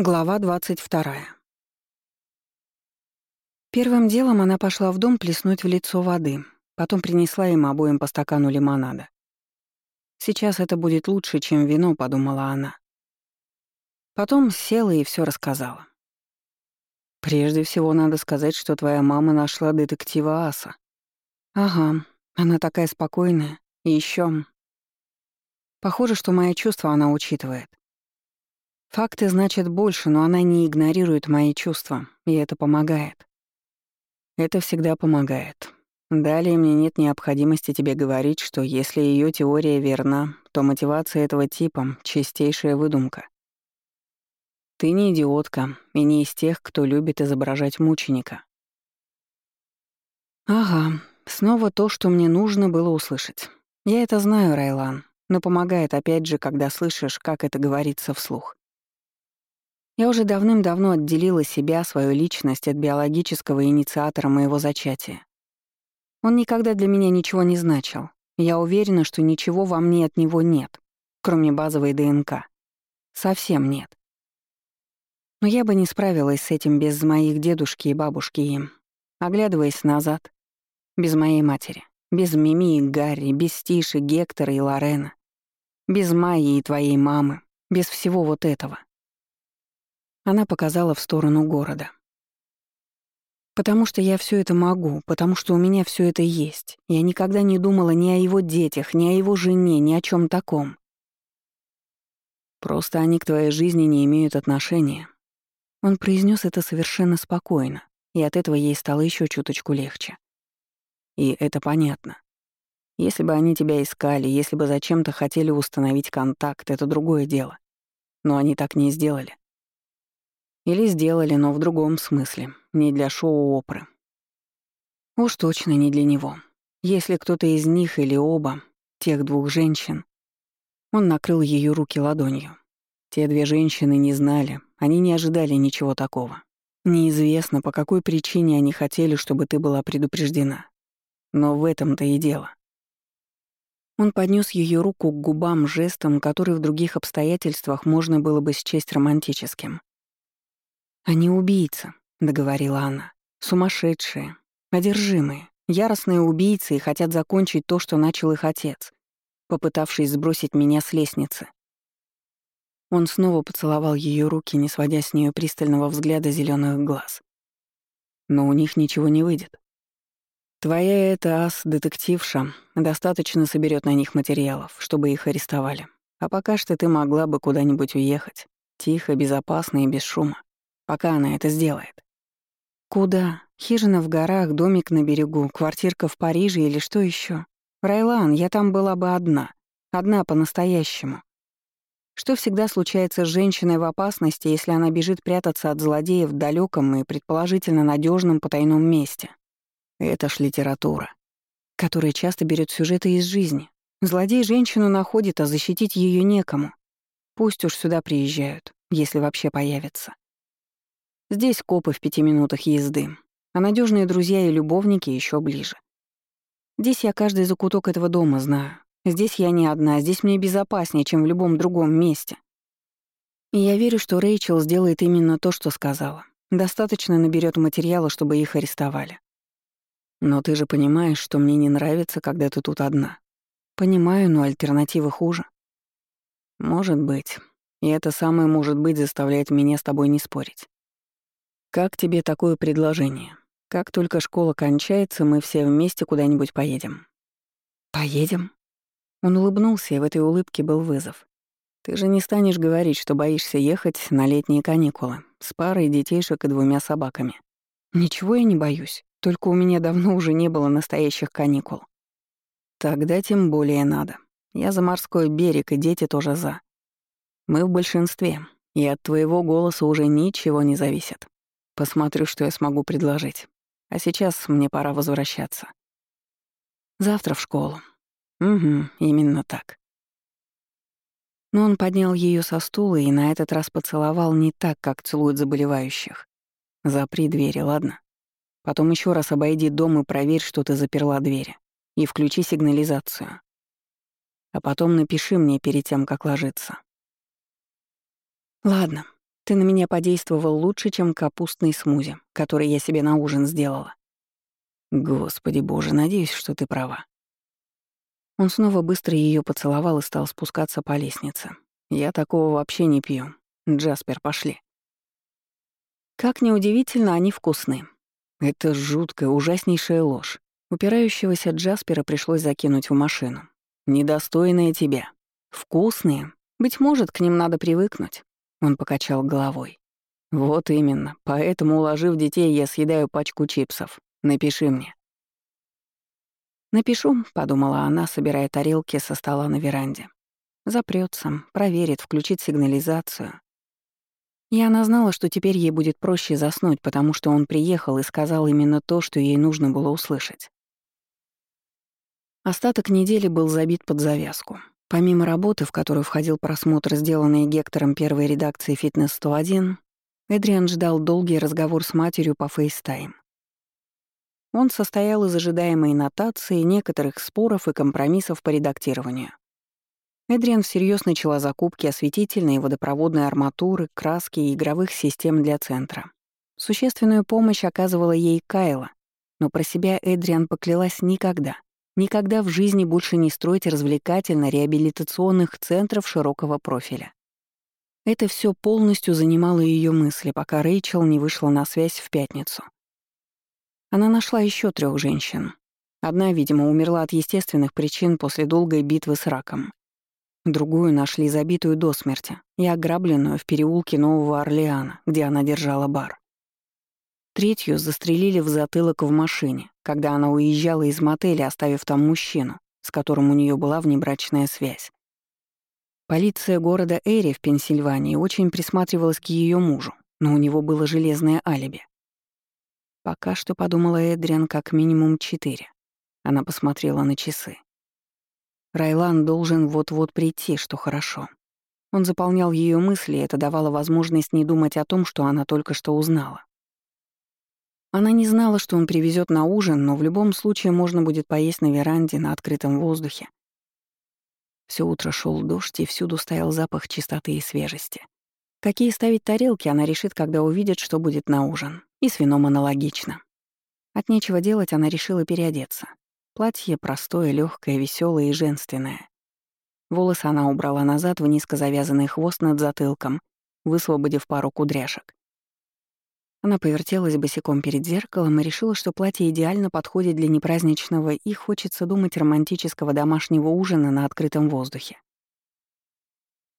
Глава 22. Первым делом она пошла в дом плеснуть в лицо воды, потом принесла им обоим по стакану лимонада. «Сейчас это будет лучше, чем вино», — подумала она. Потом села и все рассказала. «Прежде всего надо сказать, что твоя мама нашла детектива Аса». «Ага, она такая спокойная. И еще. Похоже, что мои чувства она учитывает. Факты значат больше, но она не игнорирует мои чувства, и это помогает. Это всегда помогает. Далее мне нет необходимости тебе говорить, что если ее теория верна, то мотивация этого типа — чистейшая выдумка. Ты не идиотка и не из тех, кто любит изображать мученика. Ага, снова то, что мне нужно было услышать. Я это знаю, Райлан, но помогает опять же, когда слышишь, как это говорится вслух. Я уже давным-давно отделила себя, свою личность от биологического инициатора моего зачатия. Он никогда для меня ничего не значил. Я уверена, что ничего во мне от него нет, кроме базовой ДНК. Совсем нет. Но я бы не справилась с этим без моих дедушки и бабушки им. Оглядываясь назад, без моей матери, без Мими и Гарри, без Тиши, Гектора и Лорена, без Майи и твоей мамы, без всего вот этого. Она показала в сторону города. Потому что я все это могу, потому что у меня все это есть. Я никогда не думала ни о его детях, ни о его жене, ни о чем таком. Просто они к твоей жизни не имеют отношения. Он произнес это совершенно спокойно, и от этого ей стало еще чуточку легче. И это понятно. Если бы они тебя искали, если бы зачем-то хотели установить контакт, это другое дело. Но они так не сделали. Или сделали, но в другом смысле, не для шоу-опры. Уж точно не для него. Если кто-то из них или оба, тех двух женщин, он накрыл ее руки ладонью. Те две женщины не знали, они не ожидали ничего такого. Неизвестно, по какой причине они хотели, чтобы ты была предупреждена. Но в этом-то и дело. Он поднес ее руку к губам жестом, который в других обстоятельствах можно было бы счесть романтическим. «Они убийцы», — договорила она. «Сумасшедшие, одержимые, яростные убийцы и хотят закончить то, что начал их отец, попытавшись сбросить меня с лестницы». Он снова поцеловал ее руки, не сводя с нее пристального взгляда зеленых глаз. «Но у них ничего не выйдет. Твоя эта ас-детективша достаточно соберет на них материалов, чтобы их арестовали. А пока что ты могла бы куда-нибудь уехать. Тихо, безопасно и без шума пока она это сделает. Куда? Хижина в горах, домик на берегу, квартирка в Париже или что еще? Райлан, я там была бы одна. Одна по-настоящему. Что всегда случается с женщиной в опасности, если она бежит прятаться от злодеев в далеком и предположительно надежном потайном месте? Это ж литература, которая часто берет сюжеты из жизни. Злодей женщину находит, а защитить ее некому. Пусть уж сюда приезжают, если вообще появятся. Здесь копы в пяти минутах езды, а надежные друзья и любовники еще ближе. Здесь я каждый закуток этого дома знаю. Здесь я не одна, здесь мне безопаснее, чем в любом другом месте. И я верю, что Рэйчел сделает именно то, что сказала. Достаточно наберет материала, чтобы их арестовали. Но ты же понимаешь, что мне не нравится, когда ты тут одна. Понимаю, но альтернативы хуже. Может быть. И это самое может быть заставляет меня с тобой не спорить. «Как тебе такое предложение? Как только школа кончается, мы все вместе куда-нибудь поедем». «Поедем?» Он улыбнулся, и в этой улыбке был вызов. «Ты же не станешь говорить, что боишься ехать на летние каникулы с парой детейшек и двумя собаками». «Ничего я не боюсь, только у меня давно уже не было настоящих каникул». «Тогда тем более надо. Я за морской берег, и дети тоже за. Мы в большинстве, и от твоего голоса уже ничего не зависит». Посмотрю, что я смогу предложить. А сейчас мне пора возвращаться. Завтра в школу. Угу, именно так. Но он поднял ее со стула и на этот раз поцеловал не так, как целуют заболевающих. Запри двери, ладно? Потом еще раз обойди дом и проверь, что ты заперла двери. И включи сигнализацию. А потом напиши мне перед тем, как ложиться. Ладно, Ты на меня подействовал лучше, чем капустный смузи, который я себе на ужин сделала. Господи боже, надеюсь, что ты права. Он снова быстро ее поцеловал и стал спускаться по лестнице. Я такого вообще не пью. Джаспер, пошли. Как неудивительно, они вкусны. Это жуткая, ужаснейшая ложь. Упирающегося Джаспера пришлось закинуть в машину. Недостойные тебя. Вкусные. Быть может, к ним надо привыкнуть. Он покачал головой. Вот именно. Поэтому, уложив детей, я съедаю пачку чипсов. Напиши мне. «Напишу», — подумала она, собирая тарелки со стола на веранде. Запрется, проверит, включит сигнализацию. И она знала, что теперь ей будет проще заснуть, потому что он приехал и сказал именно то, что ей нужно было услышать. Остаток недели был забит под завязку. Помимо работы, в которую входил просмотр, сделанный Гектором первой редакции «Фитнес-101», Эдриан ждал долгий разговор с матерью по FaceTime. Он состоял из ожидаемой нотации, некоторых споров и компромиссов по редактированию. Эдриан всерьез начала закупки осветительной и водопроводной арматуры, краски и игровых систем для центра. Существенную помощь оказывала ей Кайла, но про себя Эдриан поклялась никогда, никогда в жизни больше не строить развлекательно-реабилитационных центров широкого профиля. Это все полностью занимало ее мысли, пока Рэйчел не вышла на связь в пятницу — она нашла еще трех женщин. Одна, видимо, умерла от естественных причин после долгой битвы с раком. Другую нашли забитую до смерти и ограбленную в переулке Нового Орлеана, где она держала бар. Третью застрелили в затылок в машине, когда она уезжала из мотеля, оставив там мужчину, с которым у нее была внебрачная связь. Полиция города Эри в Пенсильвании очень присматривалась к ее мужу, но у него было железное алиби. Пока что подумала Эдриан как минимум четыре. Она посмотрела на часы. Райлан должен вот-вот прийти, что хорошо. Он заполнял ее мысли, и это давало возможность не думать о том, что она только что узнала. Она не знала, что он привезет на ужин, но в любом случае можно будет поесть на веранде на открытом воздухе. Все утро шел дождь, и всюду стоял запах чистоты и свежести. Какие ставить тарелки, она решит, когда увидит, что будет на ужин. И с вином аналогично. От нечего делать она решила переодеться. Платье простое, легкое, веселое и женственное. Волосы она убрала назад в низко завязанный хвост над затылком, высвободив пару кудряшек. Она повертелась босиком перед зеркалом и решила, что платье идеально подходит для непраздничного и хочется думать романтического домашнего ужина на открытом воздухе.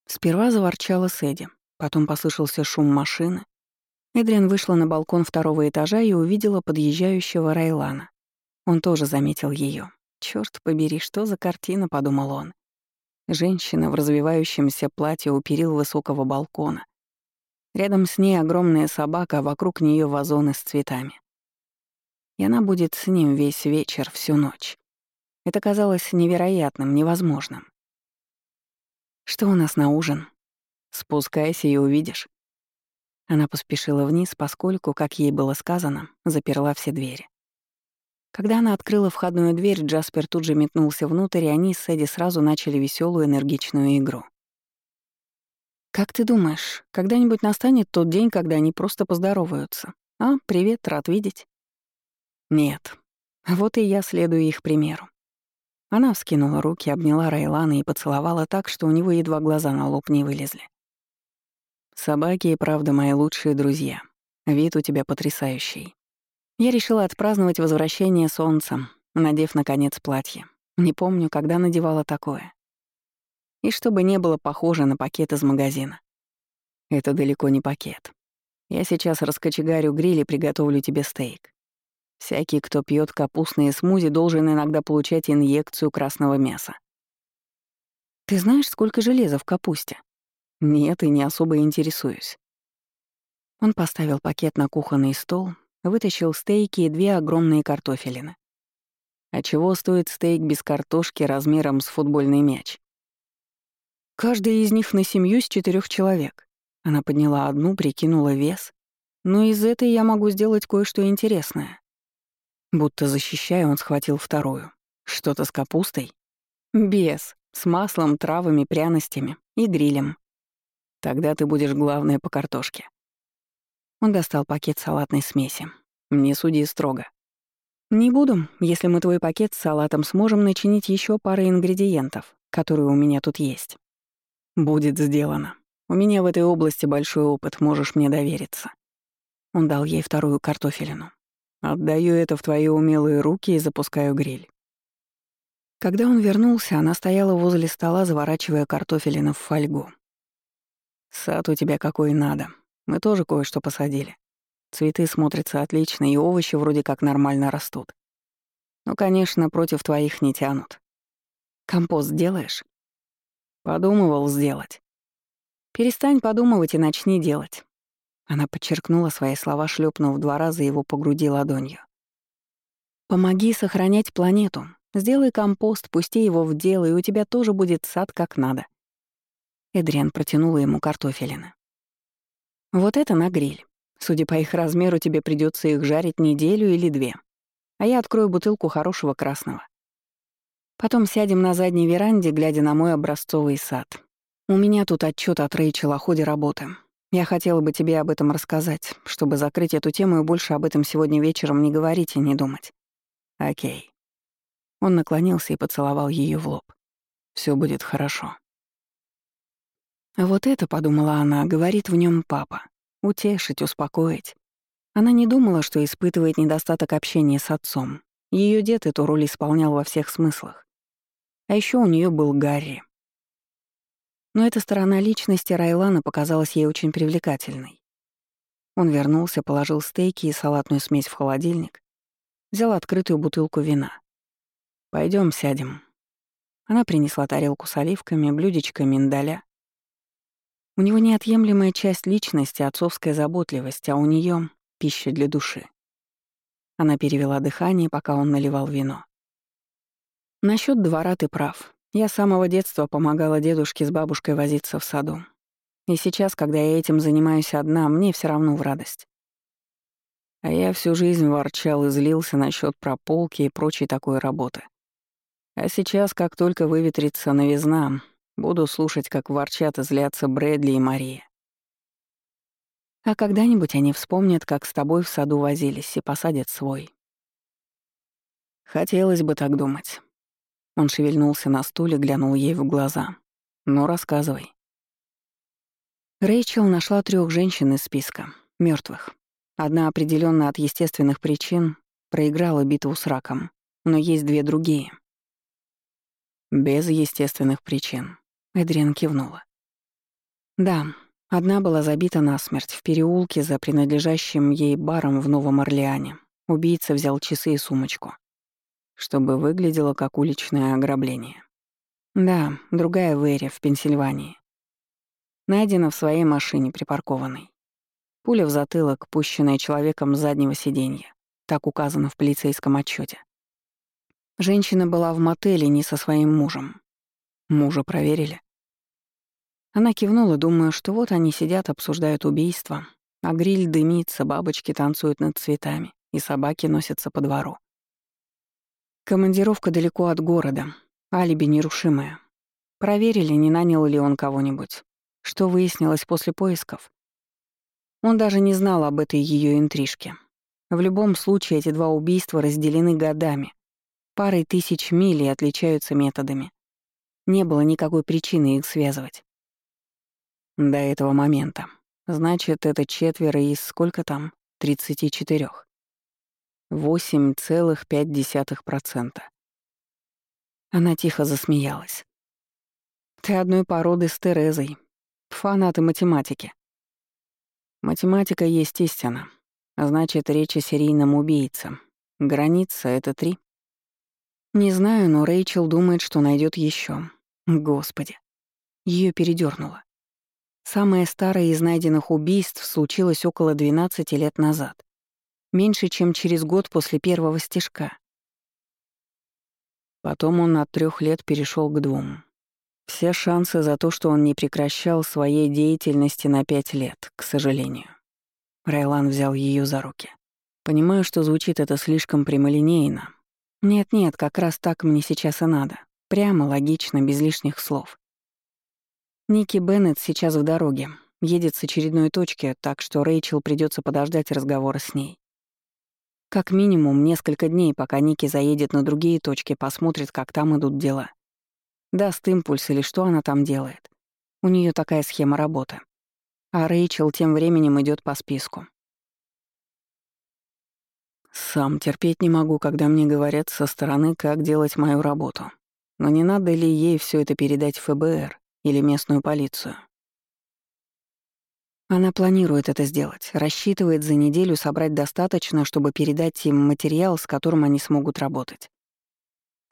Сперва заворчала Сэдди, потом послышался шум машины, Эдриан вышла на балкон второго этажа и увидела подъезжающего Райлана. Он тоже заметил ее. Черт побери, что за картина, подумал он. Женщина в развивающемся платье у высокого балкона. Рядом с ней огромная собака, а вокруг нее вазоны с цветами. И она будет с ним весь вечер, всю ночь. Это казалось невероятным, невозможным. «Что у нас на ужин?» «Спускайся и увидишь», она поспешила вниз, поскольку, как ей было сказано, заперла все двери. Когда она открыла входную дверь, Джаспер тут же метнулся внутрь, и они с Эдди сразу начали веселую энергичную игру. «Как ты думаешь, когда-нибудь настанет тот день, когда они просто поздороваются? А, привет, рад видеть?» «Нет. Вот и я следую их примеру». Она вскинула руки, обняла Райлана и поцеловала так, что у него едва глаза на лоб не вылезли. Собаки и правда мои лучшие друзья. Вид у тебя потрясающий. Я решила отпраздновать возвращение солнца, надев, наконец, платье. Не помню, когда надевала такое. И чтобы не было похоже на пакет из магазина. Это далеко не пакет. Я сейчас раскочегарю гриль и приготовлю тебе стейк. Всякий, кто пьет капустные смузи, должен иногда получать инъекцию красного мяса. Ты знаешь, сколько железа в капусте? Нет, и не особо интересуюсь. Он поставил пакет на кухонный стол, вытащил стейки и две огромные картофелины. А чего стоит стейк без картошки размером с футбольный мяч? Каждая из них на семью с четырех человек. Она подняла одну, прикинула вес. Но из этой я могу сделать кое-что интересное. Будто защищая, он схватил вторую. Что-то с капустой? Без. С маслом, травами, пряностями и грилем. Тогда ты будешь главная по картошке. Он достал пакет салатной смеси. Не суди строго. Не буду, если мы твой пакет с салатом сможем начинить еще парой ингредиентов, которые у меня тут есть. Будет сделано. У меня в этой области большой опыт, можешь мне довериться. Он дал ей вторую картофелину. Отдаю это в твои умелые руки и запускаю гриль. Когда он вернулся, она стояла возле стола, заворачивая картофелину в фольгу. «Сад у тебя какой надо. Мы тоже кое-что посадили. Цветы смотрятся отлично, и овощи вроде как нормально растут. Но, конечно, против твоих не тянут. Компост делаешь? Подумывал сделать. Перестань подумывать и начни делать. Она подчеркнула свои слова, шлепнув два раза его по груди ладонью. Помоги сохранять планету. Сделай компост, пусти его в дело, и у тебя тоже будет сад как надо. Эдриан протянула ему картофелины. Вот это на гриль. Судя по их размеру, тебе придется их жарить неделю или две. А я открою бутылку хорошего красного. Потом сядем на задней веранде, глядя на мой образцовый сад. У меня тут отчет от Рэйчел о ходе работы. Я хотела бы тебе об этом рассказать, чтобы закрыть эту тему и больше об этом сегодня вечером не говорить и не думать. Окей. Он наклонился и поцеловал ее в лоб. Все будет хорошо. Вот это, подумала она, говорит в нем папа. Утешить, успокоить. Она не думала, что испытывает недостаток общения с отцом. Ее дед эту роль исполнял во всех смыслах. А еще у нее был Гарри. Но эта сторона личности Райлана показалась ей очень привлекательной. Он вернулся, положил стейки и салатную смесь в холодильник, взял открытую бутылку вина. Пойдем сядем». Она принесла тарелку с оливками, блюдечко миндаля, у него неотъемлемая часть личности, отцовская заботливость, а у нее пища для души. Она перевела дыхание, пока он наливал вино. Насчет двора ты прав. Я с самого детства помогала дедушке с бабушкой возиться в саду. И сейчас, когда я этим занимаюсь одна, мне все равно в радость. А я всю жизнь ворчал и злился насчет прополки и прочей такой работы. А сейчас, как только выветрится новизна, Буду слушать, как ворчат и злятся Брэдли и Мария. А когда-нибудь они вспомнят, как с тобой в саду возились и посадят свой. Хотелось бы так думать. Он шевельнулся на стуле, глянул ей в глаза. «Ну, рассказывай». Рэйчел нашла трех женщин из списка, мертвых. Одна определенно от естественных причин проиграла битву с раком, но есть две другие. Без естественных причин. Эдриан кивнула. Да, одна была забита насмерть в переулке за принадлежащим ей баром в Новом Орлеане. Убийца взял часы и сумочку, чтобы выглядело как уличное ограбление. Да, другая в в Пенсильвании. Найдена в своей машине, припаркованной. Пуля в затылок, пущенная человеком с заднего сиденья. Так указано в полицейском отчете. Женщина была в мотеле не со своим мужем. Мужа проверили. Она кивнула, думая, что вот они сидят, обсуждают убийство, а гриль дымится, бабочки танцуют над цветами, и собаки носятся по двору. Командировка далеко от города, алиби нерушимое. Проверили, не нанял ли он кого-нибудь. Что выяснилось после поисков? Он даже не знал об этой ее интрижке. В любом случае эти два убийства разделены годами. Парой тысяч миль и отличаются методами. Не было никакой причины их связывать. До этого момента. Значит, это четверо из сколько там? 34. 8,5%. Она тихо засмеялась. «Ты одной породы с Терезой. Фанаты математики». Математика есть истина. Значит, речь о серийном убийце. Граница — это три. Не знаю, но Рэйчел думает, что найдет еще. Господи. Ее передернуло. Самое старое из найденных убийств случилось около 12 лет назад. Меньше, чем через год после первого стежка. Потом он от трех лет перешел к двум. Все шансы за то, что он не прекращал своей деятельности на пять лет, к сожалению. Райлан взял ее за руки. Понимаю, что звучит это слишком прямолинейно. Нет-нет, как раз так мне сейчас и надо. Прямо, логично, без лишних слов. Ники Беннет сейчас в дороге, едет с очередной точки, так что Рэйчел придется подождать разговора с ней. Как минимум несколько дней, пока Ники заедет на другие точки, посмотрит, как там идут дела. Даст импульс или что она там делает. У нее такая схема работы. А Рэйчел тем временем идет по списку. Сам терпеть не могу, когда мне говорят со стороны, как делать мою работу. Но не надо ли ей все это передать ФБР или местную полицию? Она планирует это сделать, рассчитывает за неделю собрать достаточно, чтобы передать им материал, с которым они смогут работать.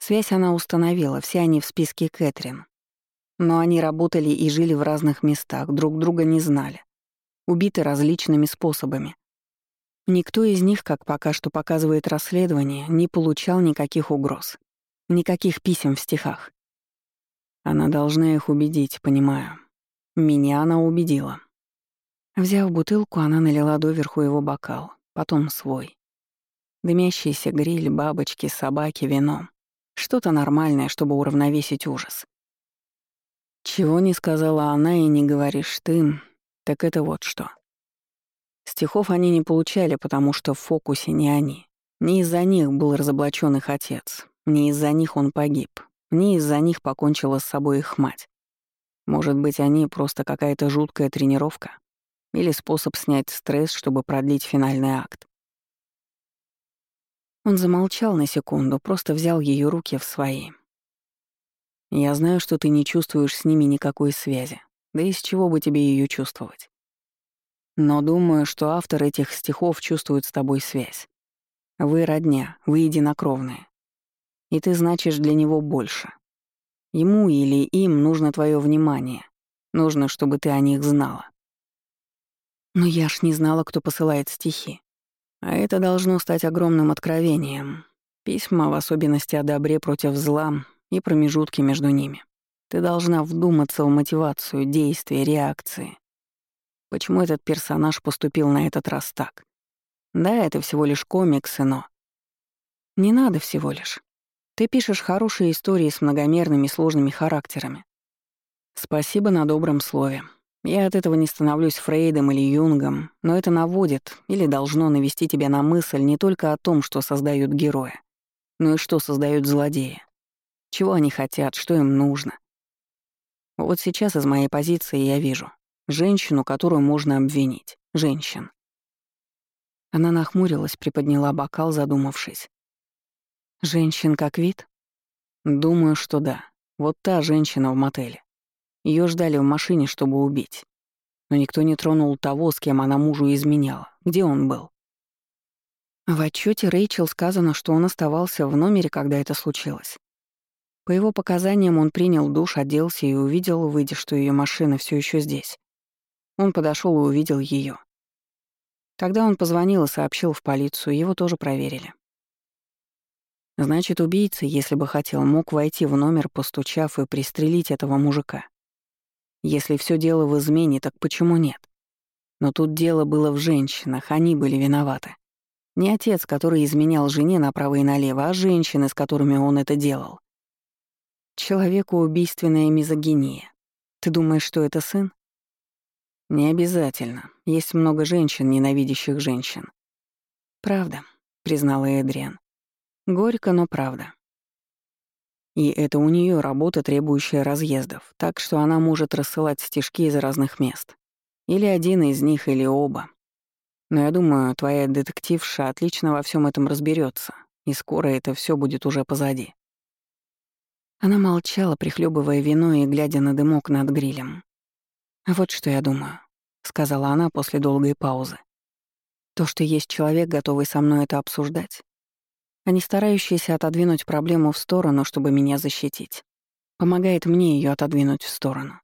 Связь она установила, все они в списке Кэтрин. Но они работали и жили в разных местах, друг друга не знали. Убиты различными способами. Никто из них, как пока что показывает расследование, не получал никаких угроз. Никаких писем в стихах. Она должна их убедить, понимаю. Меня она убедила. Взяв бутылку, она налила доверху его бокал, потом свой. Дымящийся гриль, бабочки, собаки, вино. Что-то нормальное, чтобы уравновесить ужас. Чего не сказала она и не говоришь ты, так это вот что. Стихов они не получали, потому что в фокусе не они. Не из-за них был разоблачен их отец, не из-за них он погиб, не из-за них покончила с собой их мать. Может быть, они просто какая-то жуткая тренировка? Или способ снять стресс, чтобы продлить финальный акт. Он замолчал на секунду, просто взял ее руки в свои. «Я знаю, что ты не чувствуешь с ними никакой связи. Да из чего бы тебе ее чувствовать? Но думаю, что автор этих стихов чувствует с тобой связь. Вы родня, вы единокровные. И ты значишь для него больше. Ему или им нужно твое внимание. Нужно, чтобы ты о них знала. Но я ж не знала, кто посылает стихи. А это должно стать огромным откровением. Письма, в особенности о добре против зла, и промежутки между ними. Ты должна вдуматься в мотивацию, действия, реакции. Почему этот персонаж поступил на этот раз так? Да, это всего лишь комиксы, но... Не надо всего лишь. Ты пишешь хорошие истории с многомерными сложными характерами. Спасибо на добром слове. Я от этого не становлюсь Фрейдом или Юнгом, но это наводит или должно навести тебя на мысль не только о том, что создают героя, но и что создают злодеи. Чего они хотят, что им нужно. Вот сейчас из моей позиции я вижу женщину, которую можно обвинить. Женщин. Она нахмурилась, приподняла бокал, задумавшись. Женщин как вид? Думаю, что да. Вот та женщина в мотеле. Ее ждали в машине, чтобы убить. Но никто не тронул того, с кем она мужу изменяла. Где он был? В отчете Рэйчел сказано, что он оставался в номере, когда это случилось. По его показаниям, он принял душ, оделся и увидел, выйдя, что ее машина все еще здесь. Он подошел и увидел ее. Тогда он позвонил и сообщил в полицию, его тоже проверили. Значит, убийца, если бы хотел, мог войти в номер, постучав и пристрелить этого мужика. Если все дело в измене, так почему нет? Но тут дело было в женщинах, они были виноваты. Не отец, который изменял жене направо и налево, а женщины, с которыми он это делал. Человеку убийственная мизогиния. Ты думаешь, что это сын? Не обязательно. Есть много женщин, ненавидящих женщин. Правда, признала Эдриан. Горько, но правда. И это у нее работа, требующая разъездов, так что она может рассылать стишки из разных мест. Или один из них, или оба. Но я думаю, твоя детективша отлично во всем этом разберется, и скоро это все будет уже позади. Она молчала, прихлебывая вино и глядя на дымок над грилем. «Вот что я думаю», — сказала она после долгой паузы. «То, что есть человек, готовый со мной это обсуждать, а не старающийся отодвинуть проблему в сторону, чтобы меня защитить. Помогает мне ее отодвинуть в сторону.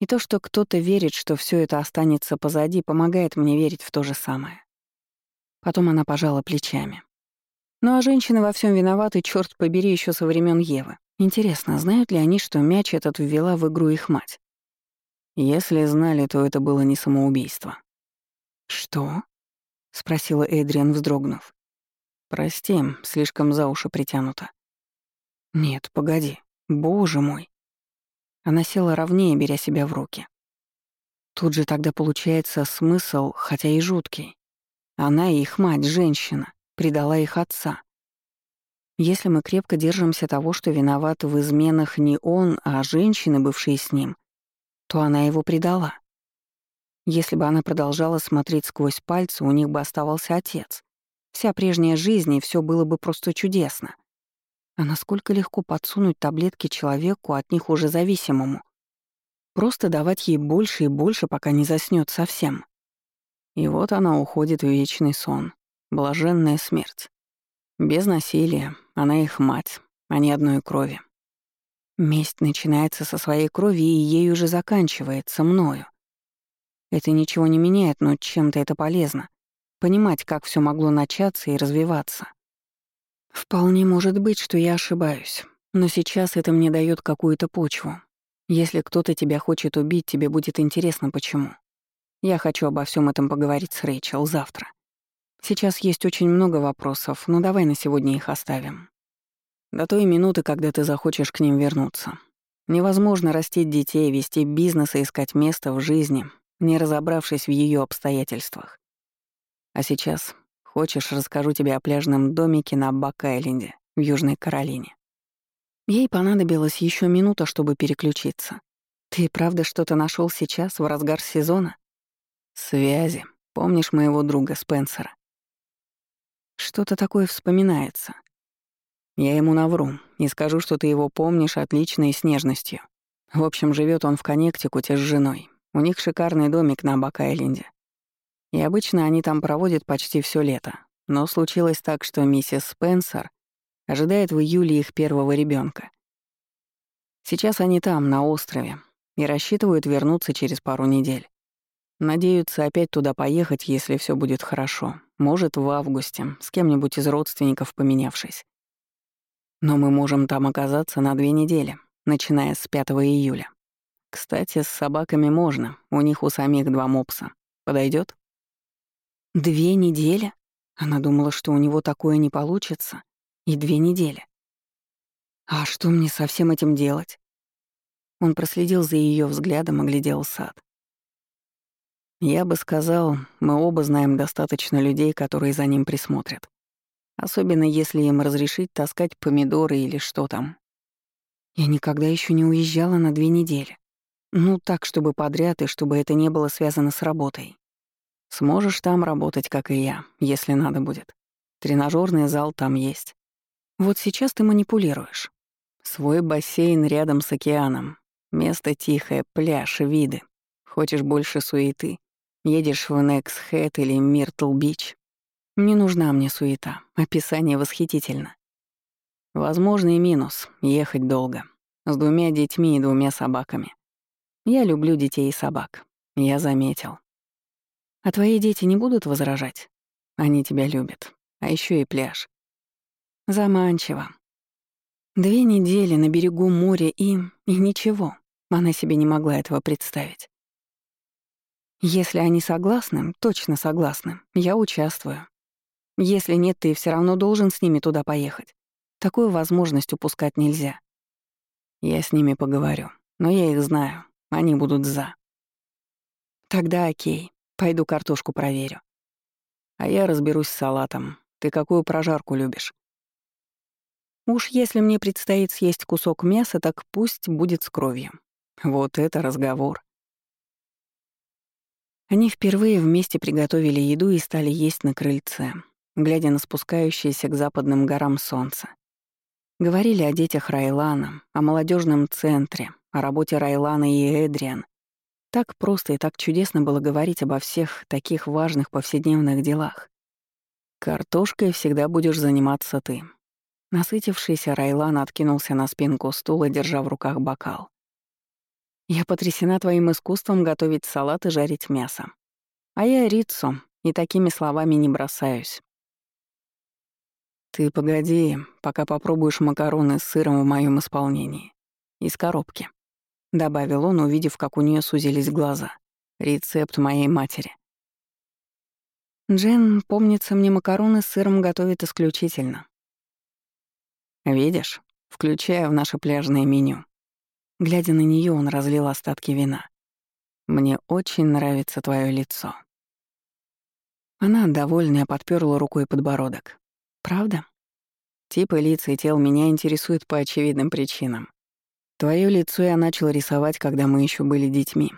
И то, что кто-то верит, что все это останется позади, помогает мне верить в то же самое. Потом она пожала плечами. Ну а женщины во всем виноваты, черт побери, еще со времен Евы. Интересно, знают ли они, что мяч этот ввела в игру их мать? Если знали, то это было не самоубийство. «Что?» — спросила Эдриан, вздрогнув. Прости, слишком за уши притянуто. Нет, погоди. Боже мой. Она села ровнее, беря себя в руки. Тут же тогда получается смысл, хотя и жуткий. Она и их мать, женщина, предала их отца. Если мы крепко держимся того, что виноват в изменах не он, а женщины, бывшие с ним, то она его предала. Если бы она продолжала смотреть сквозь пальцы, у них бы оставался отец. Вся прежняя жизнь, и все было бы просто чудесно. А насколько легко подсунуть таблетки человеку, от них уже зависимому. Просто давать ей больше и больше, пока не заснет совсем. И вот она уходит в вечный сон. Блаженная смерть. Без насилия. Она их мать, а не одной крови. Месть начинается со своей крови, и ей уже заканчивается мною. Это ничего не меняет, но чем-то это полезно. Понимать, как все могло начаться и развиваться. Вполне может быть, что я ошибаюсь, но сейчас это мне дает какую-то почву. Если кто-то тебя хочет убить, тебе будет интересно, почему. Я хочу обо всем этом поговорить с Рэйчел завтра. Сейчас есть очень много вопросов, но давай на сегодня их оставим. До той минуты, когда ты захочешь к ним вернуться. Невозможно растить детей, вести бизнес и искать место в жизни, не разобравшись в ее обстоятельствах. А сейчас Хочешь, расскажу тебе о пляжном домике на Бак-Айленде в Южной Каролине. Ей понадобилась еще минута, чтобы переключиться. Ты правда что-то нашел сейчас, в разгар сезона? Связи. Помнишь моего друга Спенсера? Что-то такое вспоминается. Я ему навру и скажу, что ты его помнишь отлично и с нежностью. В общем, живет он в Коннектикуте с женой. У них шикарный домик на Бак-Айленде. И обычно они там проводят почти все лето. Но случилось так, что миссис Спенсер ожидает в июле их первого ребенка. Сейчас они там, на острове, и рассчитывают вернуться через пару недель. Надеются опять туда поехать, если все будет хорошо. Может, в августе, с кем-нибудь из родственников поменявшись. Но мы можем там оказаться на две недели, начиная с 5 июля. Кстати, с собаками можно, у них у самих два мопса. Подойдет? Две недели? Она думала, что у него такое не получится. И две недели. А что мне со всем этим делать? Он проследил за ее взглядом и глядел сад. Я бы сказал, мы оба знаем достаточно людей, которые за ним присмотрят. Особенно если им разрешить таскать помидоры или что там. Я никогда еще не уезжала на две недели. Ну, так, чтобы подряд и чтобы это не было связано с работой. Сможешь там работать, как и я, если надо будет. Тренажерный зал там есть. Вот сейчас ты манипулируешь. Свой бассейн рядом с океаном. Место тихое, пляж, виды. Хочешь больше суеты? Едешь в Нагс-Хед или Миртл-Бич? Не нужна мне суета. Описание восхитительно. Возможный минус — ехать долго. С двумя детьми и двумя собаками. Я люблю детей и собак. Я заметил. А твои дети не будут возражать? Они тебя любят. А еще и пляж. Заманчиво. Две недели на берегу моря и... и ничего. Она себе не могла этого представить. Если они согласны, точно согласны, я участвую. Если нет, ты все равно должен с ними туда поехать. Такую возможность упускать нельзя. Я с ними поговорю, но я их знаю, они будут за. Тогда окей. Пойду картошку проверю. А я разберусь с салатом. Ты какую прожарку любишь? Уж если мне предстоит съесть кусок мяса, так пусть будет с кровью. Вот это разговор. Они впервые вместе приготовили еду и стали есть на крыльце, глядя на спускающееся к западным горам солнце. Говорили о детях Райлана, о молодежном центре, о работе Райлана и Эдриан, так просто и так чудесно было говорить обо всех таких важных повседневных делах. Картошкой всегда будешь заниматься ты. Насытившийся Райлан откинулся на спинку стула, держа в руках бокал. Я потрясена твоим искусством готовить салат и жарить мясо. А я Рицу, и такими словами не бросаюсь. Ты погоди, пока попробуешь макароны с сыром в моем исполнении. Из коробки добавил он, увидев, как у нее сузились глаза. Рецепт моей матери. Джен, помнится, мне макароны с сыром готовит исключительно. Видишь, включая в наше пляжное меню. Глядя на нее, он разлил остатки вина. «Мне очень нравится твое лицо». Она, довольная, подперла рукой подбородок. «Правда?» Типы лица и тел меня интересуют по очевидным причинам. Твое лицо я начал рисовать, когда мы еще были детьми.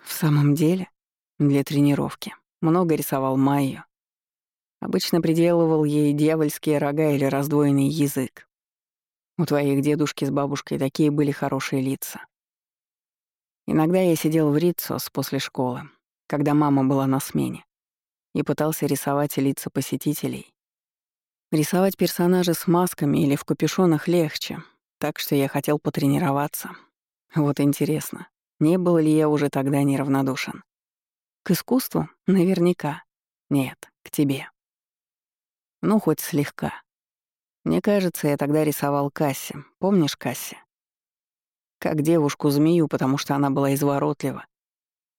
В самом деле? Для тренировки. Много рисовал Майю. Обычно приделывал ей дьявольские рога или раздвоенный язык. У твоих дедушки с бабушкой такие были хорошие лица. Иногда я сидел в Рицос после школы, когда мама была на смене, и пытался рисовать лица посетителей. Рисовать персонажа с масками или в капюшонах легче, так что я хотел потренироваться. Вот интересно, не был ли я уже тогда неравнодушен? К искусству? Наверняка. Нет, к тебе. Ну, хоть слегка. Мне кажется, я тогда рисовал Касси. Помнишь Касси? Как девушку-змею, потому что она была изворотлива.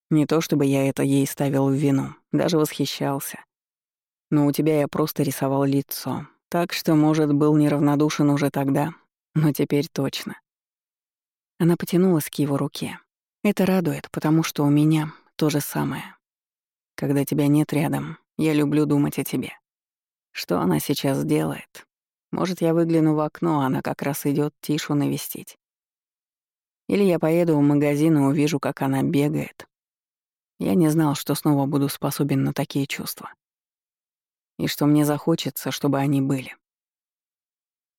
Не то чтобы я это ей ставил в вину, даже восхищался. Но у тебя я просто рисовал лицо, так что, может, был неравнодушен уже тогда, но теперь точно. Она потянулась к его руке. Это радует, потому что у меня то же самое. Когда тебя нет рядом, я люблю думать о тебе. Что она сейчас делает? Может, я выгляну в окно, а она как раз идет Тишу навестить. Или я поеду в магазин и увижу, как она бегает. Я не знал, что снова буду способен на такие чувства. И что мне захочется, чтобы они были.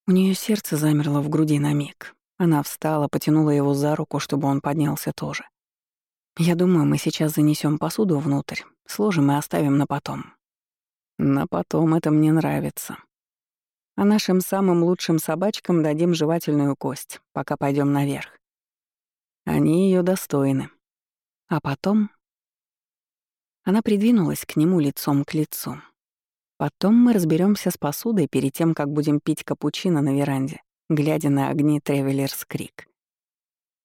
У нее сердце замерло в груди на миг. Она встала, потянула его за руку, чтобы он поднялся тоже. «Я думаю, мы сейчас занесем посуду внутрь, сложим и оставим на потом». «На потом это мне нравится», а нашим самым лучшим собачкам дадим жевательную кость, пока пойдем наверх. Они ее достойны. А потом... Она придвинулась к нему лицом к лицу. Потом мы разберемся с посудой перед тем, как будем пить капучино на веранде, глядя на огни Тревелерс Крик.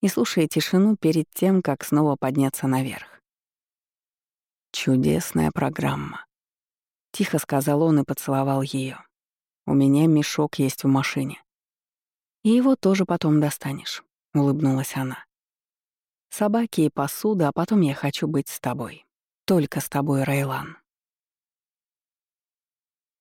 И слушая тишину перед тем, как снова подняться наверх. «Чудесная программа», — тихо сказал он и поцеловал ее. У меня мешок есть в машине. И его тоже потом достанешь, улыбнулась она. Собаки и посуда, а потом я хочу быть с тобой. Только с тобой, Райлан.